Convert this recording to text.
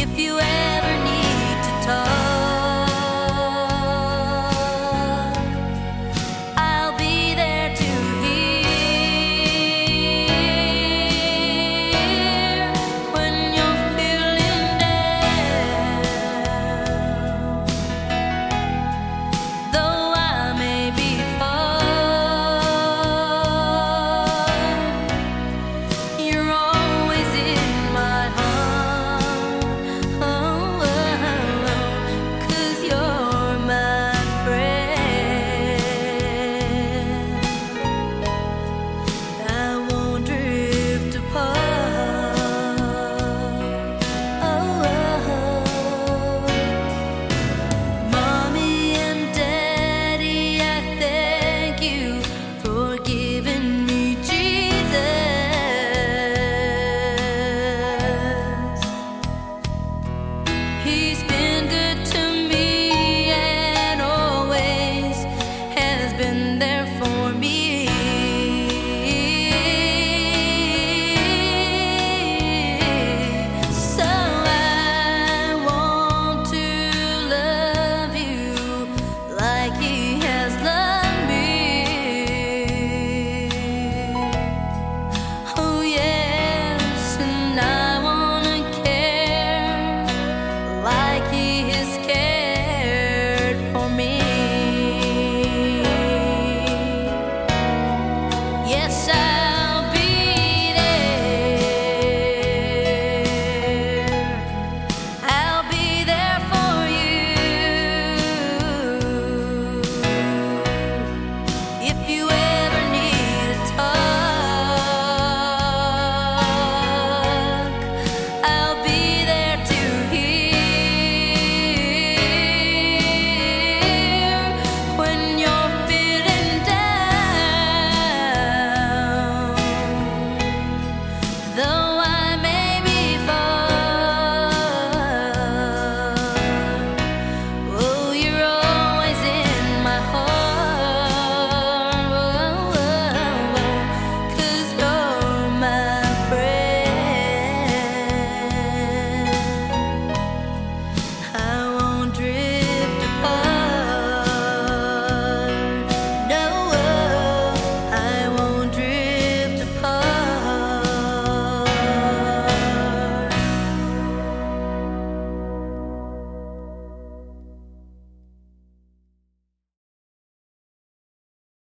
If you ever